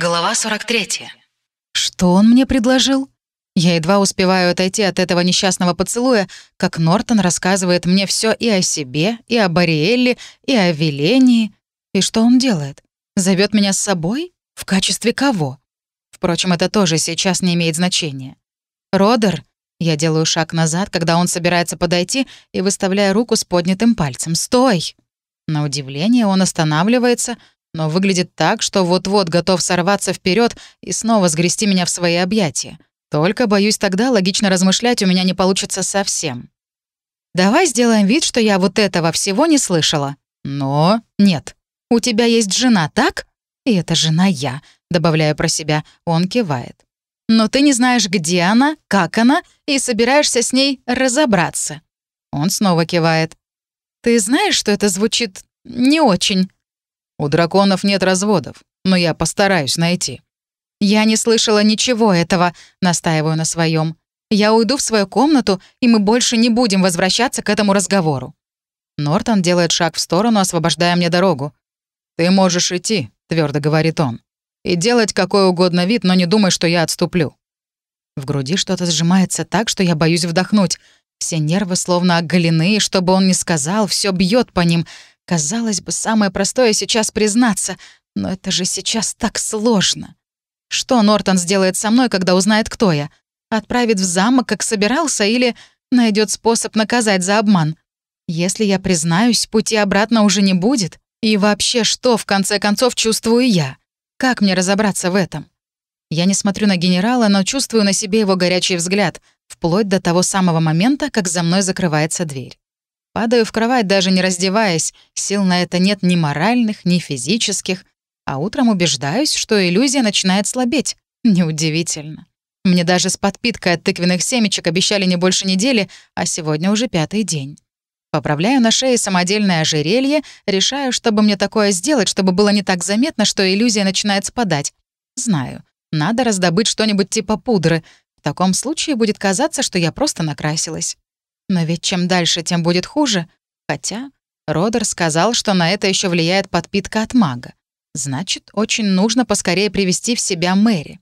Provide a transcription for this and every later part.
Глава 43. Что он мне предложил? Я едва успеваю отойти от этого несчастного поцелуя, как Нортон рассказывает мне все и о себе, и о Бариэлле, и о Велении. И что он делает? Зовет меня с собой? В качестве кого? Впрочем, это тоже сейчас не имеет значения. Родер, я делаю шаг назад, когда он собирается подойти, и выставляю руку с поднятым пальцем. «Стой!» На удивление он останавливается, но выглядит так, что вот-вот готов сорваться вперед и снова сгрести меня в свои объятия. Только, боюсь, тогда логично размышлять у меня не получится совсем. Давай сделаем вид, что я вот этого всего не слышала. Но нет. У тебя есть жена, так? И это жена я, добавляю про себя. Он кивает. Но ты не знаешь, где она, как она, и собираешься с ней разобраться. Он снова кивает. Ты знаешь, что это звучит не очень? У драконов нет разводов, но я постараюсь найти. «Я не слышала ничего этого», — настаиваю на своем. «Я уйду в свою комнату, и мы больше не будем возвращаться к этому разговору». Нортон делает шаг в сторону, освобождая мне дорогу. «Ты можешь идти», — твердо говорит он. «И делать какой угодно вид, но не думай, что я отступлю». В груди что-то сжимается так, что я боюсь вдохнуть. Все нервы словно оголены, и что бы он ни сказал, все бьет по ним. Казалось бы, самое простое сейчас признаться, но это же сейчас так сложно. Что Нортон сделает со мной, когда узнает, кто я? Отправит в замок, как собирался, или найдет способ наказать за обман? Если я признаюсь, пути обратно уже не будет. И вообще, что, в конце концов, чувствую я? Как мне разобраться в этом? Я не смотрю на генерала, но чувствую на себе его горячий взгляд, вплоть до того самого момента, как за мной закрывается дверь. Падаю в кровать, даже не раздеваясь. Сил на это нет ни моральных, ни физических а утром убеждаюсь, что иллюзия начинает слабеть. Неудивительно. Мне даже с подпиткой от тыквенных семечек обещали не больше недели, а сегодня уже пятый день. Поправляю на шее самодельное ожерелье, решаю, чтобы мне такое сделать, чтобы было не так заметно, что иллюзия начинает спадать. Знаю, надо раздобыть что-нибудь типа пудры. В таком случае будет казаться, что я просто накрасилась. Но ведь чем дальше, тем будет хуже. Хотя Родер сказал, что на это еще влияет подпитка от мага. Значит, очень нужно поскорее привести в себя Мэри.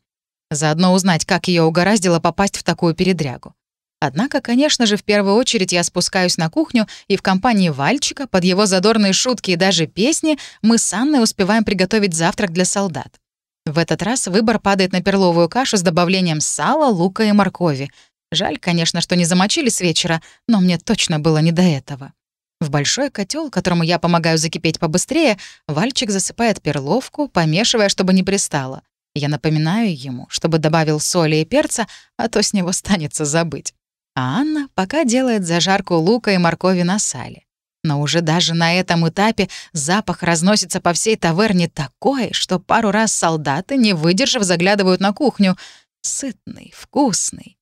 Заодно узнать, как ее угораздило попасть в такую передрягу. Однако, конечно же, в первую очередь я спускаюсь на кухню, и в компании Вальчика, под его задорные шутки и даже песни, мы с Анной успеваем приготовить завтрак для солдат. В этот раз выбор падает на перловую кашу с добавлением сала, лука и моркови. Жаль, конечно, что не замочили с вечера, но мне точно было не до этого. В большой котел, которому я помогаю закипеть побыстрее, Вальчик засыпает перловку, помешивая, чтобы не пристало. Я напоминаю ему, чтобы добавил соли и перца, а то с него станется забыть. А Анна пока делает зажарку лука и моркови на сале. Но уже даже на этом этапе запах разносится по всей таверне такой, что пару раз солдаты, не выдержав, заглядывают на кухню. Сытный, вкусный.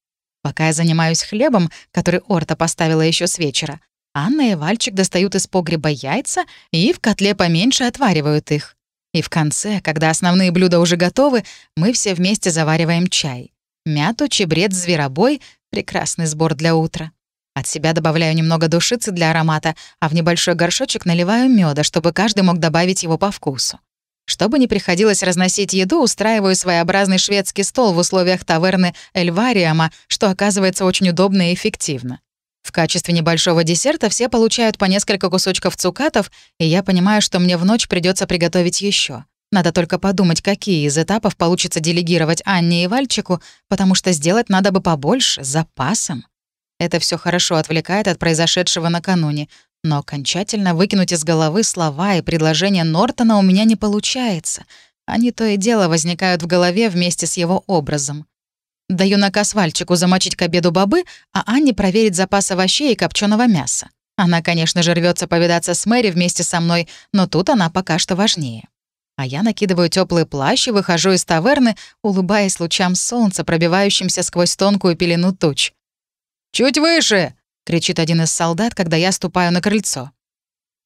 Пока я занимаюсь хлебом, который Орта поставила еще с вечера, Анна и Вальчик достают из погреба яйца и в котле поменьше отваривают их. И в конце, когда основные блюда уже готовы, мы все вместе завариваем чай. Мяту, чебрец, зверобой — прекрасный сбор для утра. От себя добавляю немного душицы для аромата, а в небольшой горшочек наливаю меда, чтобы каждый мог добавить его по вкусу. Чтобы не приходилось разносить еду, устраиваю своеобразный шведский стол в условиях таверны Эльвариама, что оказывается очень удобно и эффективно. В качестве небольшого десерта все получают по несколько кусочков цукатов, и я понимаю, что мне в ночь придется приготовить еще. Надо только подумать, какие из этапов получится делегировать Анне и Вальчику, потому что сделать надо бы побольше, с запасом. Это все хорошо отвлекает от произошедшего накануне, но окончательно выкинуть из головы слова и предложения Нортона у меня не получается. Они то и дело возникают в голове вместе с его образом. Даю наказ Вальчику замочить к обеду бобы, а Анне проверить запас овощей и копченого мяса. Она, конечно же, рвется повидаться с Мэри вместе со мной, но тут она пока что важнее. А я накидываю теплый плащ и выхожу из таверны, улыбаясь лучам солнца, пробивающимся сквозь тонкую пелену туч. «Чуть выше!» — кричит один из солдат, когда я ступаю на крыльцо.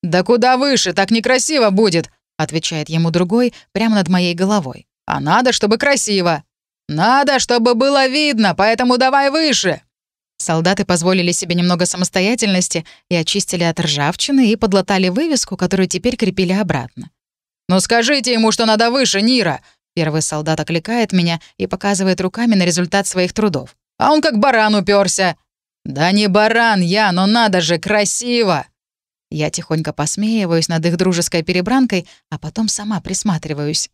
«Да куда выше? Так некрасиво будет!» — отвечает ему другой, прямо над моей головой. «А надо, чтобы красиво!» «Надо, чтобы было видно, поэтому давай выше!» Солдаты позволили себе немного самостоятельности и очистили от ржавчины и подлатали вывеску, которую теперь крепили обратно. «Ну скажите ему, что надо выше, Нира! Первый солдат окликает меня и показывает руками на результат своих трудов. «А он как баран уперся. «Да не баран я, но надо же, красиво!» Я тихонько посмеиваюсь над их дружеской перебранкой, а потом сама присматриваюсь.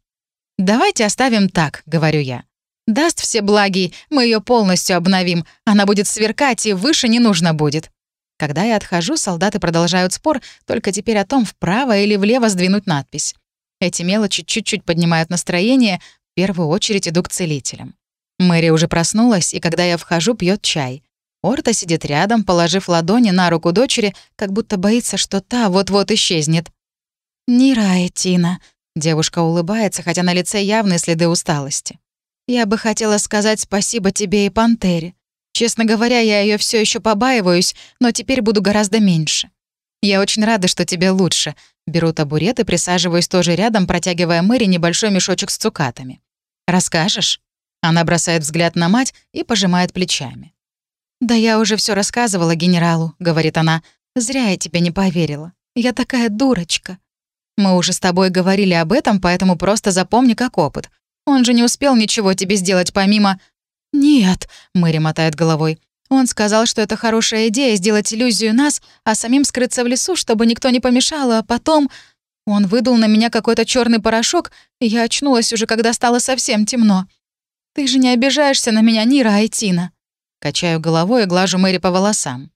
«Давайте оставим так», — говорю я. «Даст все благи, мы ее полностью обновим. Она будет сверкать, и выше не нужно будет». Когда я отхожу, солдаты продолжают спор, только теперь о том, вправо или влево сдвинуть надпись. Эти мелочи чуть-чуть поднимают настроение, в первую очередь иду к целителям. Мэри уже проснулась, и когда я вхожу, пьет чай. Орта сидит рядом, положив ладони на руку дочери, как будто боится, что та вот-вот исчезнет. «Не рай, Тина», — девушка улыбается, хотя на лице явные следы усталости. «Я бы хотела сказать спасибо тебе и Пантере. Честно говоря, я ее все еще побаиваюсь, но теперь буду гораздо меньше. Я очень рада, что тебе лучше. Беру табурет и присаживаюсь тоже рядом, протягивая Мэри небольшой мешочек с цукатами. Расскажешь? Она бросает взгляд на мать и пожимает плечами. «Да я уже все рассказывала генералу», — говорит она. «Зря я тебе не поверила. Я такая дурочка». «Мы уже с тобой говорили об этом, поэтому просто запомни как опыт. Он же не успел ничего тебе сделать помимо...» «Нет», — Мэри мотает головой. «Он сказал, что это хорошая идея сделать иллюзию нас, а самим скрыться в лесу, чтобы никто не помешал, а потом...» Он выдал на меня какой-то черный порошок, и я очнулась уже, когда стало совсем темно. «Ты же не обижаешься на меня, Нира Айтина?» Качаю головой и глажу Мэри по волосам.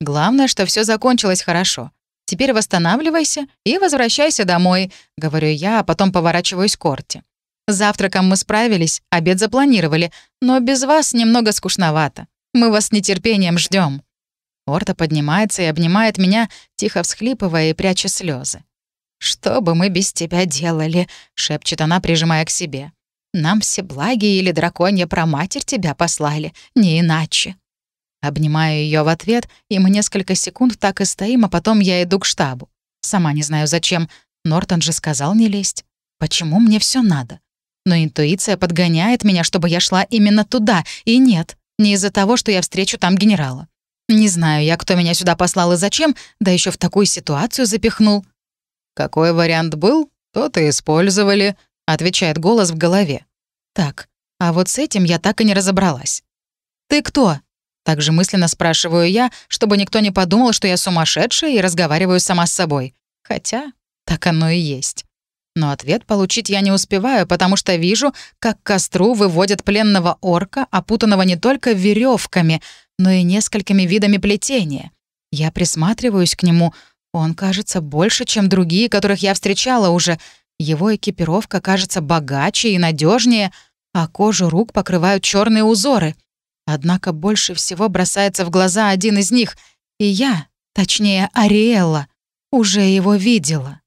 «Главное, что все закончилось хорошо. Теперь восстанавливайся и возвращайся домой», — говорю я, а потом поворачиваюсь к Корте. Завтраком мы справились, обед запланировали, но без вас немного скучновато. Мы вас с нетерпением ждем. Орта поднимается и обнимает меня, тихо всхлипывая и пряча слезы. «Что бы мы без тебя делали?» — шепчет она, прижимая к себе. «Нам все благи или драконья проматерь тебя послали, не иначе». Обнимаю ее в ответ, и мы несколько секунд так и стоим, а потом я иду к штабу. Сама не знаю зачем. Нортон же сказал не лезть. Почему мне все надо? Но интуиция подгоняет меня, чтобы я шла именно туда. И нет, не из-за того, что я встречу там генерала. Не знаю я, кто меня сюда послал и зачем, да еще в такую ситуацию запихнул. «Какой вариант был, тот и использовали», — отвечает голос в голове. «Так, а вот с этим я так и не разобралась». «Ты кто?» Также мысленно спрашиваю я, чтобы никто не подумал, что я сумасшедшая и разговариваю сама с собой. Хотя так оно и есть. Но ответ получить я не успеваю, потому что вижу, как к костру выводят пленного орка, опутанного не только веревками, но и несколькими видами плетения. Я присматриваюсь к нему. Он кажется больше, чем другие, которых я встречала уже. Его экипировка кажется богаче и надежнее, а кожу рук покрывают черные узоры. Однако больше всего бросается в глаза один из них, и я, точнее Ариэлла, уже его видела.